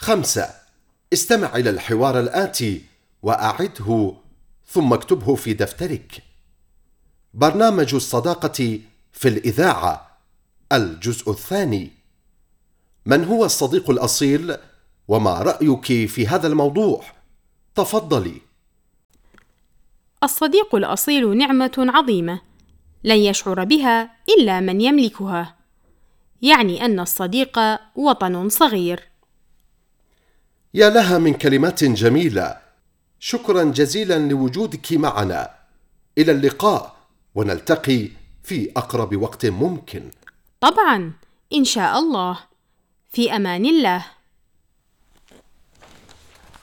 خمسة. استمع إلى الحوار الآتي وأعده ثم اكتبه في دفترك. برنامج الصداقة في الإذاعة الجزء الثاني. من هو الصديق الأصيل وما رأيك في هذا الموضوع؟ تفضلي. الصديق الأصيل نعمة عظيمة لن يشعر بها إلا من يملكها يعني أن الصديق وطن صغير. يا لها من كلمات جميلة. شكرا جزيلا لوجودك معنا. إلى اللقاء ونلتقي في أقرب وقت ممكن. طبعا إن شاء الله. في أمان الله.